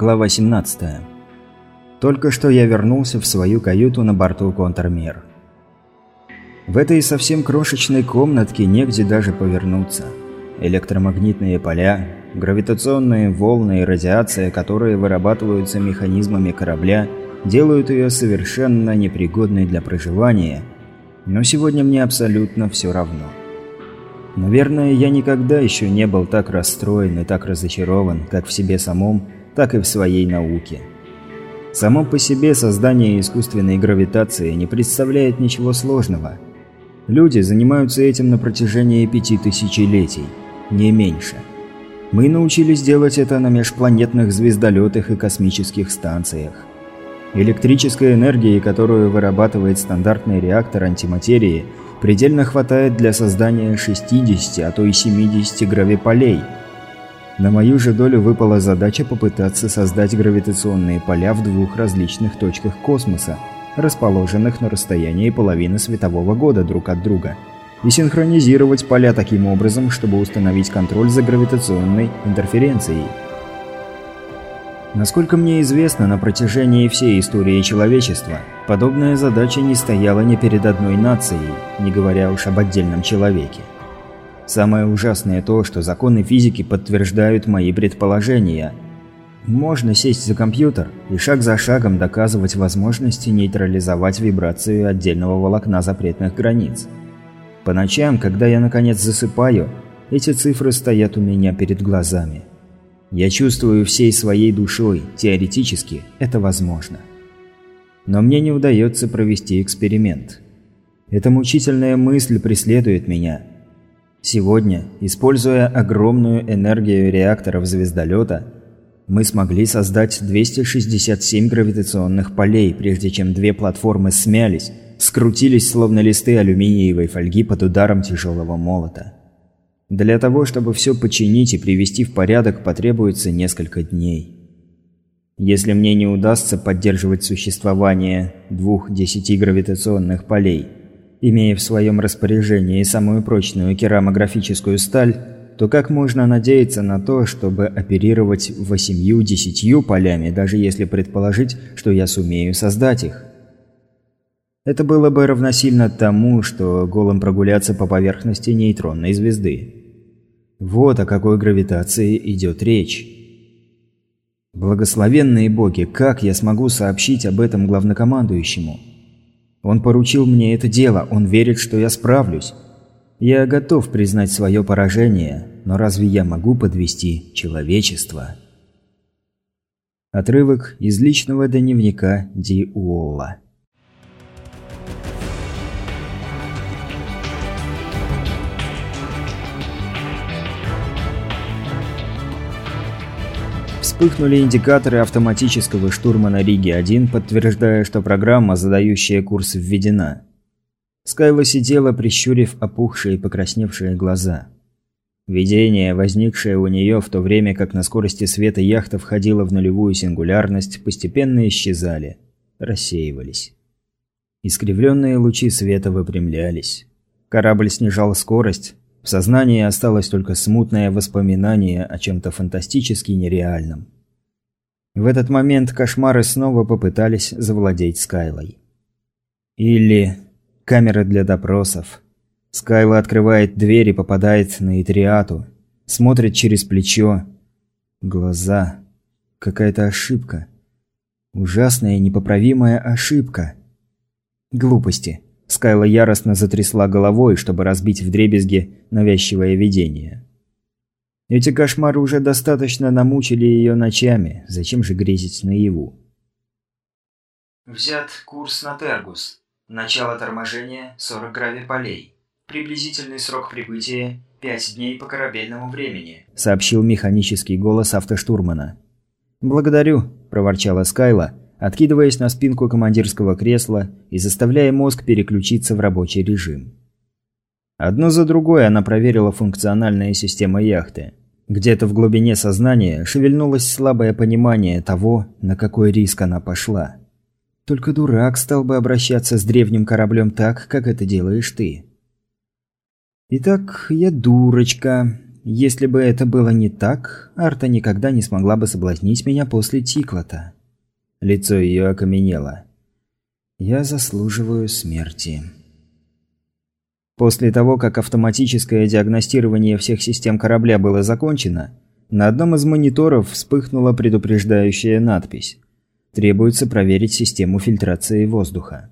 Глава 17. Только что я вернулся в свою каюту на борту Контрмер. В этой совсем крошечной комнатке негде даже повернуться. Электромагнитные поля, гравитационные волны и радиация, которые вырабатываются механизмами корабля, делают ее совершенно непригодной для проживания. Но сегодня мне абсолютно все равно. Наверное, я никогда еще не был так расстроен и так разочарован, как в себе самом, так и в своей науке. Само по себе создание искусственной гравитации не представляет ничего сложного. Люди занимаются этим на протяжении пяти тысячелетий, не меньше. Мы научились делать это на межпланетных звездолетах и космических станциях. Электрической энергии, которую вырабатывает стандартный реактор антиматерии, предельно хватает для создания 60, а то и 70 гравиполей – на мою же долю выпала задача попытаться создать гравитационные поля в двух различных точках космоса, расположенных на расстоянии половины светового года друг от друга, и синхронизировать поля таким образом, чтобы установить контроль за гравитационной интерференцией. Насколько мне известно, на протяжении всей истории человечества подобная задача не стояла ни перед одной нацией, не говоря уж об отдельном человеке. Самое ужасное то, что законы физики подтверждают мои предположения. Можно сесть за компьютер и шаг за шагом доказывать возможности нейтрализовать вибрацию отдельного волокна запретных границ. По ночам, когда я наконец засыпаю, эти цифры стоят у меня перед глазами. Я чувствую всей своей душой, теоретически, это возможно. Но мне не удается провести эксперимент. Эта мучительная мысль преследует меня – Сегодня, используя огромную энергию реакторов звездолета, мы смогли создать 267 гравитационных полей, прежде чем две платформы смялись, скрутились словно листы алюминиевой фольги под ударом тяжелого молота. Для того, чтобы все починить и привести в порядок, потребуется несколько дней. Если мне не удастся поддерживать существование двух десяти гравитационных полей – имея в своем распоряжении самую прочную керамографическую сталь, то как можно надеяться на то, чтобы оперировать восемью-десятью полями, даже если предположить, что я сумею создать их? Это было бы равносильно тому, что голым прогуляться по поверхности нейтронной звезды. Вот о какой гравитации идет речь. Благословенные боги, как я смогу сообщить об этом главнокомандующему? Он поручил мне это дело, он верит, что я справлюсь. Я готов признать свое поражение, но разве я могу подвести человечество? Отрывок из личного дневника Ди Уолла. Вспыхнули индикаторы автоматического штурма на Риге-1, подтверждая, что программа, задающая курс, введена. Скайла сидела, прищурив опухшие и покрасневшие глаза. Видения, возникшие у нее в то время, как на скорости света яхта входила в нулевую сингулярность, постепенно исчезали, рассеивались. Искривленные лучи света выпрямлялись. Корабль снижал скорость, в сознании осталось только смутное воспоминание о чем-то фантастически нереальном. В этот момент кошмары снова попытались завладеть Скайлой. Или камера для допросов. Скайла открывает дверь и попадает на Итриату. Смотрит через плечо. Глаза. Какая-то ошибка. Ужасная непоправимая ошибка. Глупости. Скайла яростно затрясла головой, чтобы разбить вдребезги навязчивое видение. Эти кошмары уже достаточно намучили ее ночами, зачем же грезить наяву? Взят курс на Тергус. Начало торможения 40 гравиполей. Приблизительный срок прибытия 5 дней по корабельному времени, сообщил механический голос автоштурмана. «Благодарю», – проворчала Скайла, откидываясь на спинку командирского кресла и заставляя мозг переключиться в рабочий режим. Одно за другой она проверила функциональные системы яхты. Где-то в глубине сознания шевельнулось слабое понимание того, на какой риск она пошла. Только дурак стал бы обращаться с древним кораблем так, как это делаешь ты. Итак, я дурочка. Если бы это было не так, Арта никогда не смогла бы соблазнить меня после Тиклота. Лицо ее окаменело. Я заслуживаю смерти. После того, как автоматическое диагностирование всех систем корабля было закончено, на одном из мониторов вспыхнула предупреждающая надпись. Требуется проверить систему фильтрации воздуха.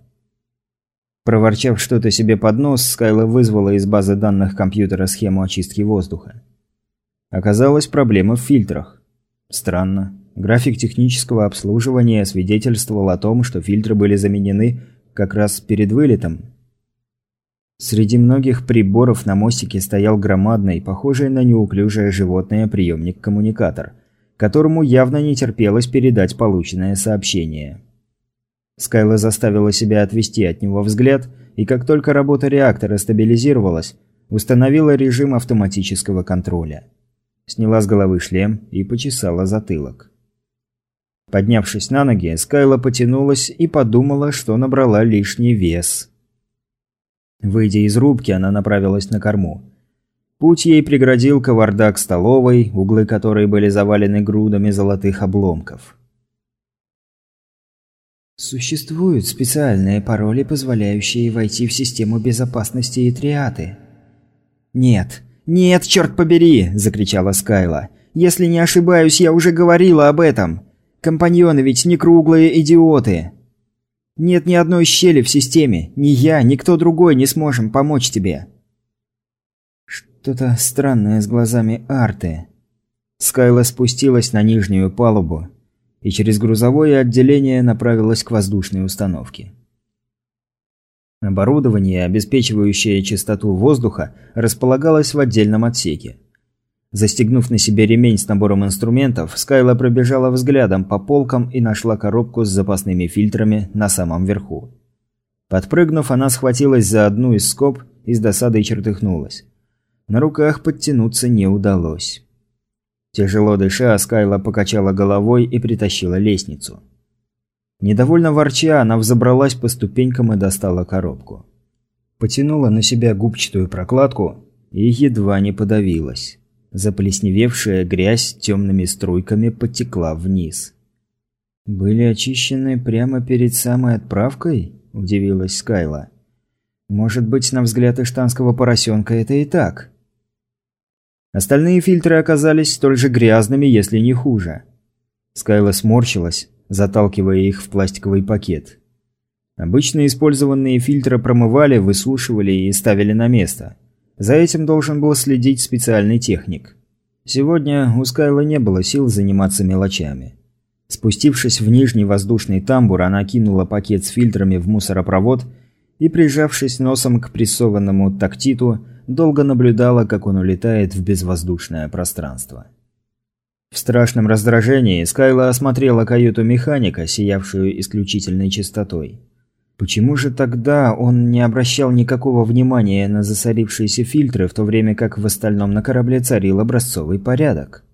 Проворчав что-то себе под нос, Скайла вызвала из базы данных компьютера схему очистки воздуха. Оказалась проблема в фильтрах. Странно. График технического обслуживания свидетельствовал о том, что фильтры были заменены как раз перед вылетом, Среди многих приборов на мостике стоял громадный, похожий на неуклюжее животное приемник-коммуникатор, которому явно не терпелось передать полученное сообщение. Скайла заставила себя отвести от него взгляд, и как только работа реактора стабилизировалась, установила режим автоматического контроля. Сняла с головы шлем и почесала затылок. Поднявшись на ноги, Скайла потянулась и подумала, что набрала лишний вес – Выйдя из рубки, она направилась на корму. Путь ей преградил кавардак столовой, углы которой были завалены грудами золотых обломков. Существуют специальные пароли, позволяющие войти в систему безопасности и триаты. «Нет! Нет, черт побери!» – закричала Скайла. «Если не ошибаюсь, я уже говорила об этом! Компаньоны ведь не круглые идиоты!» Нет ни одной щели в системе. Ни я, ни кто другой не сможем помочь тебе. Что-то странное с глазами Арты. Скайла спустилась на нижнюю палубу и через грузовое отделение направилась к воздушной установке. Оборудование, обеспечивающее чистоту воздуха, располагалось в отдельном отсеке. Застегнув на себе ремень с набором инструментов, Скайла пробежала взглядом по полкам и нашла коробку с запасными фильтрами на самом верху. Подпрыгнув, она схватилась за одну из скоб и с досадой чертыхнулась. На руках подтянуться не удалось. Тяжело дыша, Скайла покачала головой и притащила лестницу. Недовольно ворча, она взобралась по ступенькам и достала коробку. Потянула на себя губчатую прокладку и едва не подавилась. Заплесневевшая грязь темными струйками потекла вниз. «Были очищены прямо перед самой отправкой?» – удивилась Скайла. «Может быть, на взгляд иштанского поросенка это и так?» Остальные фильтры оказались столь же грязными, если не хуже. Скайла сморщилась, заталкивая их в пластиковый пакет. Обычно использованные фильтры промывали, высушивали и ставили на место – за этим должен был следить специальный техник. Сегодня у Скайла не было сил заниматься мелочами. Спустившись в нижний воздушный тамбур, она кинула пакет с фильтрами в мусоропровод и, прижавшись носом к прессованному тактиту, долго наблюдала, как он улетает в безвоздушное пространство. В страшном раздражении Скайла осмотрела каюту механика, сиявшую исключительной чистотой. Почему же тогда он не обращал никакого внимания на засорившиеся фильтры, в то время как в остальном на корабле царил образцовый порядок?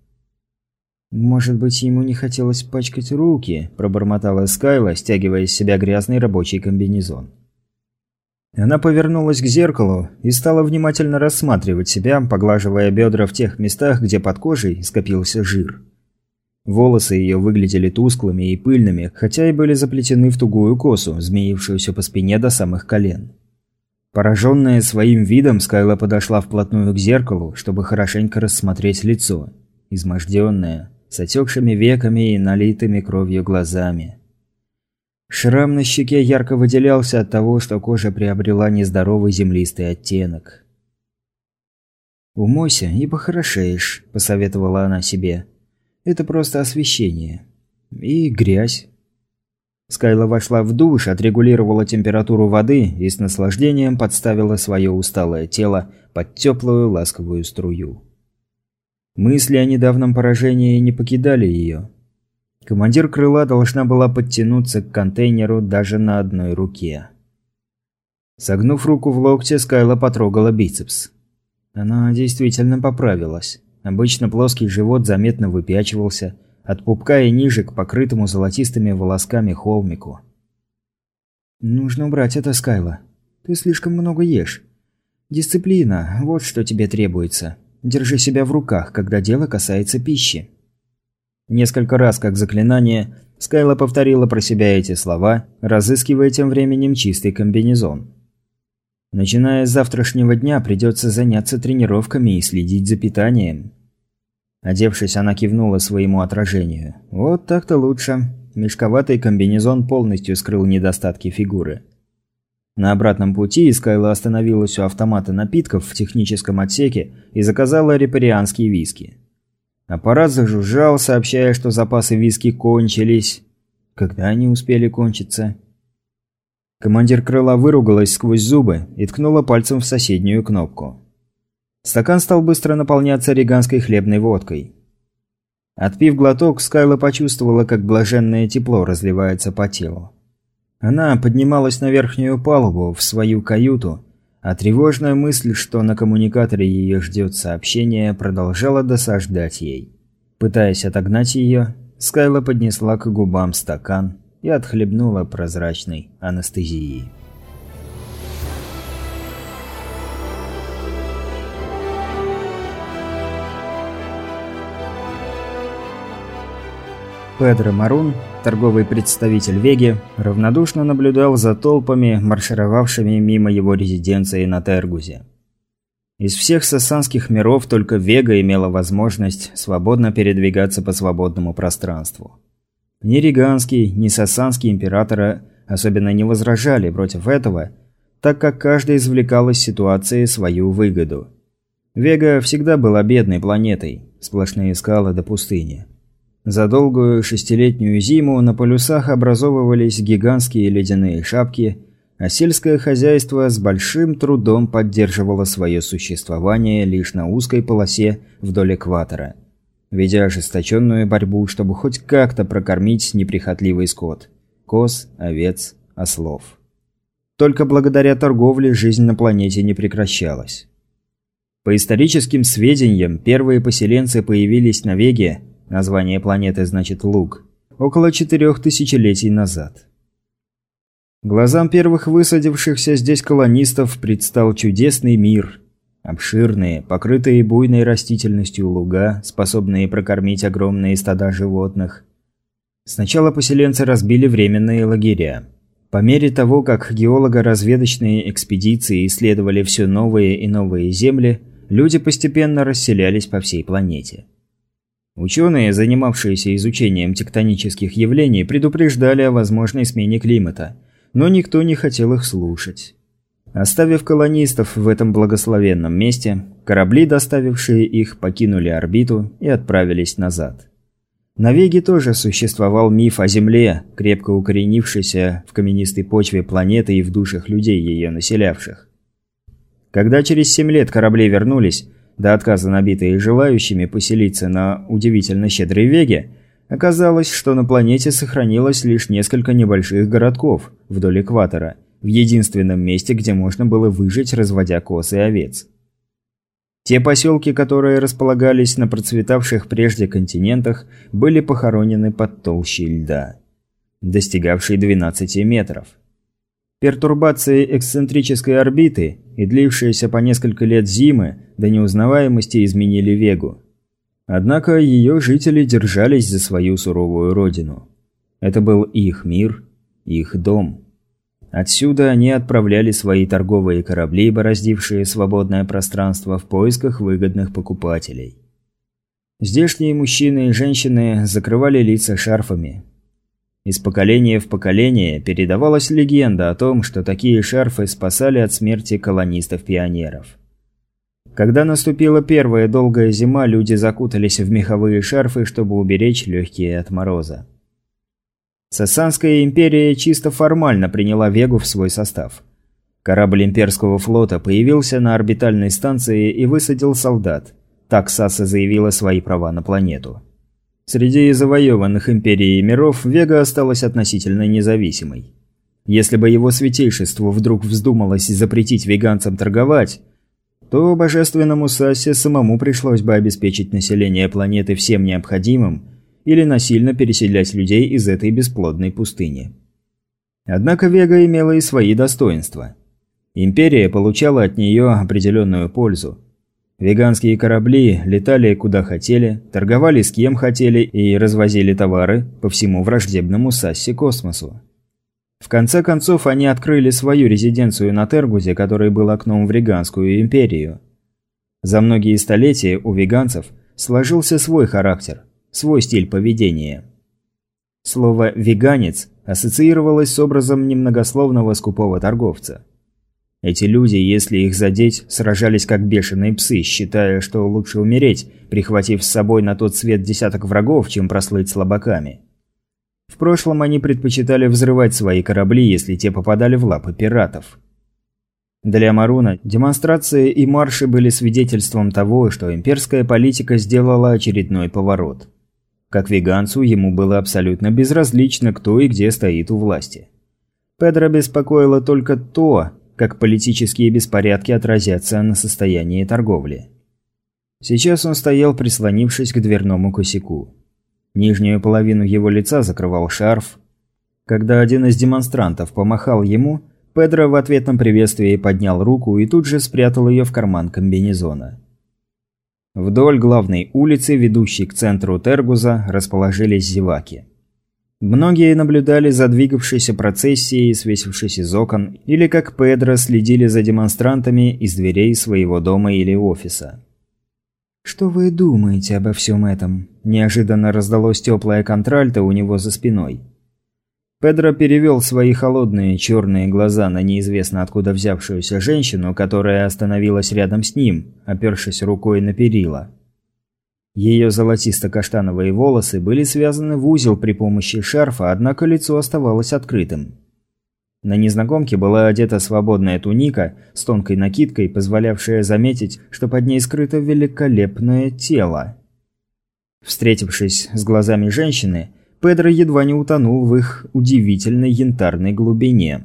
«Может быть, ему не хотелось пачкать руки», – пробормотала Скайла, стягивая с себя грязный рабочий комбинезон. Она повернулась к зеркалу и стала внимательно рассматривать себя, поглаживая бедра в тех местах, где под кожей скопился жир. Волосы ее выглядели тусклыми и пыльными, хотя и были заплетены в тугую косу, змеившуюся по спине до самых колен. Пораженная своим видом, Скайла подошла вплотную к зеркалу, чтобы хорошенько рассмотреть лицо. Изможденное, с отекшими веками и налитыми кровью глазами. Шрам на щеке ярко выделялся от того, что кожа приобрела нездоровый землистый оттенок. «Умойся и похорошеешь», – посоветовала она себе. Это просто освещение. И грязь. Скайла вошла в душ, отрегулировала температуру воды и с наслаждением подставила свое усталое тело под теплую ласковую струю. Мысли о недавнем поражении не покидали ее. Командир крыла должна была подтянуться к контейнеру даже на одной руке. Согнув руку в локте, Скайла потрогала бицепс. Она действительно поправилась. Обычно плоский живот заметно выпячивался, от пупка и ниже к покрытому золотистыми волосками холмику. «Нужно убрать это, Скайла. Ты слишком много ешь. Дисциплина – вот что тебе требуется. держи себя в руках, когда дело касается пищи». Несколько раз, как заклинание, Скайла повторила про себя эти слова, разыскивая тем временем чистый комбинезон. Начиная с завтрашнего дня придется заняться тренировками и следить за питанием. Одевшись, она кивнула своему отражению. Вот так-то лучше. Мешковатый комбинезон полностью скрыл недостатки фигуры. На обратном пути Скайла остановилась у автомата напитков в техническом отсеке и заказала репарианские виски. Аппарат зажужжал, сообщая, что запасы виски кончились. Когда они успели кончиться? Командир крыла выругалась сквозь зубы и ткнула пальцем в соседнюю кнопку. Стакан стал быстро наполняться риганской хлебной водкой. Отпив глоток, Скайла почувствовала, как блаженное тепло разливается по телу. Она поднималась на верхнюю палубу, в свою каюту, а тревожная мысль, что на коммуникаторе ее ждет сообщение, продолжала досаждать ей. Пытаясь отогнать ее, Скайла поднесла к губам стакан и отхлебнула прозрачной анестезией. Педро Марун, торговый представитель Веги, равнодушно наблюдал за толпами, маршировавшими мимо его резиденции на Тергузе. Из всех сасанских миров только Вега имела возможность свободно передвигаться по свободному пространству. Ни Риганский, ни Сасанский императоры особенно не возражали против этого, так как каждый извлекал из ситуации свою выгоду. Вега всегда была бедной планетой, сплошные скалы до пустыни. За долгую шестилетнюю зиму на полюсах образовывались гигантские ледяные шапки, а сельское хозяйство с большим трудом поддерживало свое существование лишь на узкой полосе вдоль экватора, ведя ожесточенную борьбу, чтобы хоть как-то прокормить неприхотливый скот – коз, овец, ослов. Только благодаря торговле жизнь на планете не прекращалась. По историческим сведениям, первые поселенцы появились на Веге – Название планеты значит «луг». Около четырех тысячелетий назад. Глазам первых высадившихся здесь колонистов предстал чудесный мир. Обширные, покрытые буйной растительностью луга, способные прокормить огромные стада животных. Сначала поселенцы разбили временные лагеря. По мере того, как геолого-разведочные экспедиции исследовали все новые и новые земли, люди постепенно расселялись по всей планете. Ученые, занимавшиеся изучением тектонических явлений, предупреждали о возможной смене климата, но никто не хотел их слушать. Оставив колонистов в этом благословенном месте, корабли, доставившие их, покинули орбиту и отправились назад. На Веге тоже существовал миф о Земле, крепко укоренившийся в каменистой почве планеты и в душах людей, ее населявших. Когда через семь лет корабли вернулись, до отказа набитые желающими поселиться на удивительно щедрой веге, оказалось, что на планете сохранилось лишь несколько небольших городков вдоль экватора, в единственном месте, где можно было выжить, разводя коз и овец. Те поселки, которые располагались на процветавших прежде континентах, были похоронены под толщей льда, достигавшей 12 метров. Пертурбации эксцентрической орбиты и длившиеся по несколько лет зимы до неузнаваемости изменили Вегу. Однако ее жители держались за свою суровую родину. Это был их мир, их дом. Отсюда они отправляли свои торговые корабли, бороздившие свободное пространство в поисках выгодных покупателей. Здешние мужчины и женщины закрывали лица шарфами, из поколения в поколение передавалась легенда о том, что такие шарфы спасали от смерти колонистов-пионеров. Когда наступила первая долгая зима, люди закутались в меховые шарфы, чтобы уберечь легкие от мороза. Сасанская империя чисто формально приняла Вегу в свой состав. Корабль имперского флота появился на орбитальной станции и высадил солдат. Так Саса заявила свои права на планету. Среди завоеванных империей миров Вега осталась относительно независимой. Если бы его святейшеству вдруг вздумалось запретить веганцам торговать, то божественному Сассе самому пришлось бы обеспечить население планеты всем необходимым или насильно переселять людей из этой бесплодной пустыни. Однако Вега имела и свои достоинства. Империя получала от нее определенную пользу. Веганские корабли летали куда хотели, торговали с кем хотели и развозили товары по всему враждебному Сасси космосу. В конце концов, они открыли свою резиденцию на Тергузе, который был окном в Веганскую империю. За многие столетия у веганцев сложился свой характер, свой стиль поведения. Слово «веганец» ассоциировалось с образом немногословного скупого торговца. Эти люди, если их задеть, сражались как бешеные псы, считая, что лучше умереть, прихватив с собой на тот свет десяток врагов, чем прослыть слабаками. В прошлом они предпочитали взрывать свои корабли, если те попадали в лапы пиратов. Для Маруна демонстрации и марши были свидетельством того, что имперская политика сделала очередной поворот. Как веганцу, ему было абсолютно безразлично, кто и где стоит у власти. Педро беспокоило только то, как политические беспорядки отразятся на состоянии торговли. Сейчас он стоял, прислонившись к дверному косяку. Нижнюю половину его лица закрывал шарф. Когда один из демонстрантов помахал ему, Педро в ответном приветствии поднял руку и тут же спрятал ее в карман комбинезона. Вдоль главной улицы, ведущей к центру Тергуза, расположились зеваки. Многие наблюдали за двигавшейся процессией, свесившись из окон, или как Педро следили за демонстрантами из дверей своего дома или офиса. «Что вы думаете обо всем этом?» – неожиданно раздалось теплое контральто у него за спиной. Педро перевел свои холодные черные глаза на неизвестно откуда взявшуюся женщину, которая остановилась рядом с ним, опершись рукой на перила. Ее золотисто-каштановые волосы были связаны в узел при помощи шарфа, однако лицо оставалось открытым. На незнакомке была одета свободная туника с тонкой накидкой, позволявшая заметить, что под ней скрыто великолепное тело. Встретившись с глазами женщины, Педро едва не утонул в их удивительной янтарной глубине.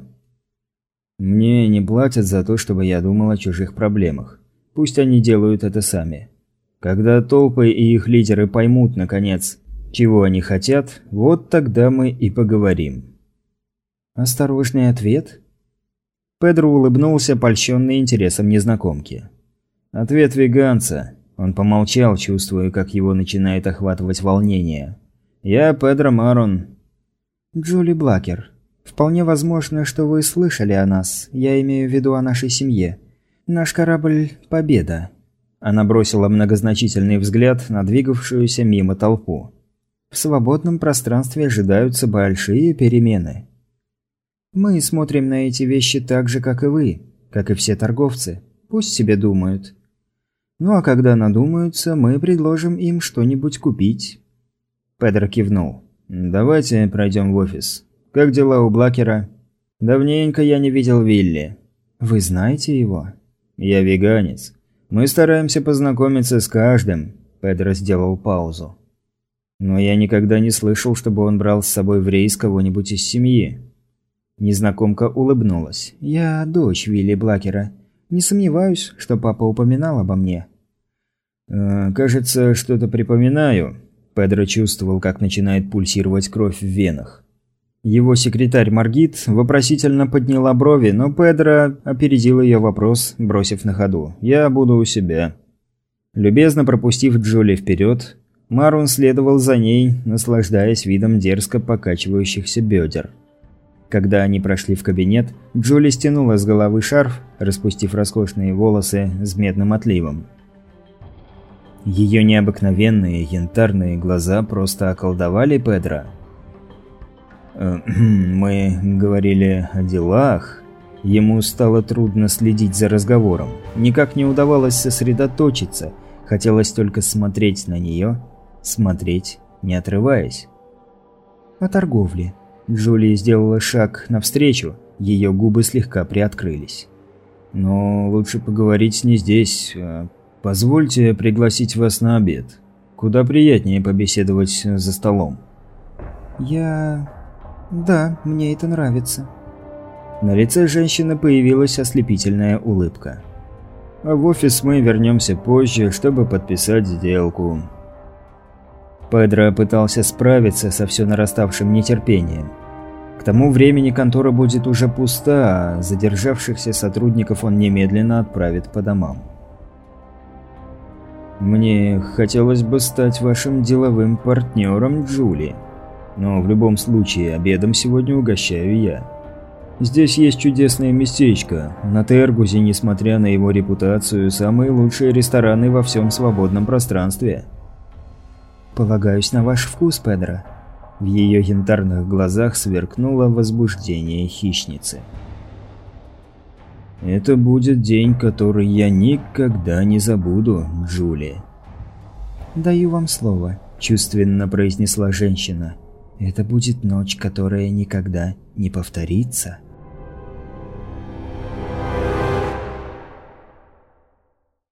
«Мне не платят за то, чтобы я думал о чужих проблемах. Пусть они делают это сами. Когда толпы и их лидеры поймут, наконец, чего они хотят, вот тогда мы и поговорим. Осторожный ответ? Педро улыбнулся, польщенный интересом незнакомки. Ответ веганца. Он помолчал, чувствуя, как его начинает охватывать волнение. «Я Педро Марон». «Джули Блакер. Вполне возможно, что вы слышали о нас. Я имею в виду о нашей семье. Наш корабль – Победа. Она бросила многозначительный взгляд на двигавшуюся мимо толпу. В свободном пространстве ожидаются большие перемены. Мы смотрим на эти вещи так же, как и вы, как и все торговцы. Пусть себе думают. Ну а когда надумаются, мы предложим им что-нибудь купить. Педро кивнул. «Давайте пройдем в офис. Как дела у Блакера?» «Давненько я не видел Вилли». «Вы знаете его?» «Я веганец. Мы стараемся познакомиться с каждым», – Педро сделал паузу. «Но я никогда не слышал, чтобы он брал с собой в рейс кого-нибудь из семьи». Незнакомка улыбнулась. «Я дочь Вилли Блакера. Не сомневаюсь, что папа упоминал обо мне». «Э, «Кажется, что-то припоминаю». Педро чувствовал, как начинает пульсировать кровь в венах. Его секретарь Маргит вопросительно подняла брови, но Педро опередил ее вопрос, бросив на ходу. «Я буду у себя». Любезно пропустив Джоли вперед, Марун следовал за ней, наслаждаясь видом дерзко покачивающихся бедер. Когда они прошли в кабинет, Джоли стянула с головы шарф, распустив роскошные волосы с медным отливом. Ее необыкновенные янтарные глаза просто околдовали Педро – Э, мы говорили о делах. Ему стало трудно следить за разговором. Никак не удавалось сосредоточиться. Хотелось только смотреть на нее, смотреть, не отрываясь. О торговле. Джулия сделала шаг навстречу, ее губы слегка приоткрылись. «Но лучше поговорить не здесь. А позвольте пригласить вас на обед. Куда приятнее побеседовать за столом». «Я... «Да, мне это нравится». На лице женщины появилась ослепительная улыбка. «А в офис мы вернемся позже, чтобы подписать сделку». Педро пытался справиться со все нараставшим нетерпением. К тому времени контора будет уже пуста, а задержавшихся сотрудников он немедленно отправит по домам. Мне хотелось бы стать вашим деловым партнером, Джули. Но в любом случае, обедом сегодня угощаю я. Здесь есть чудесное местечко. На Тергузе, несмотря на его репутацию, самые лучшие рестораны во всем свободном пространстве. Полагаюсь на ваш вкус, Педро. В ее янтарных глазах сверкнуло возбуждение хищницы. «Это будет день, который я никогда не забуду, Джули». «Даю вам слово», – чувственно произнесла женщина. «Это будет ночь, которая никогда не повторится».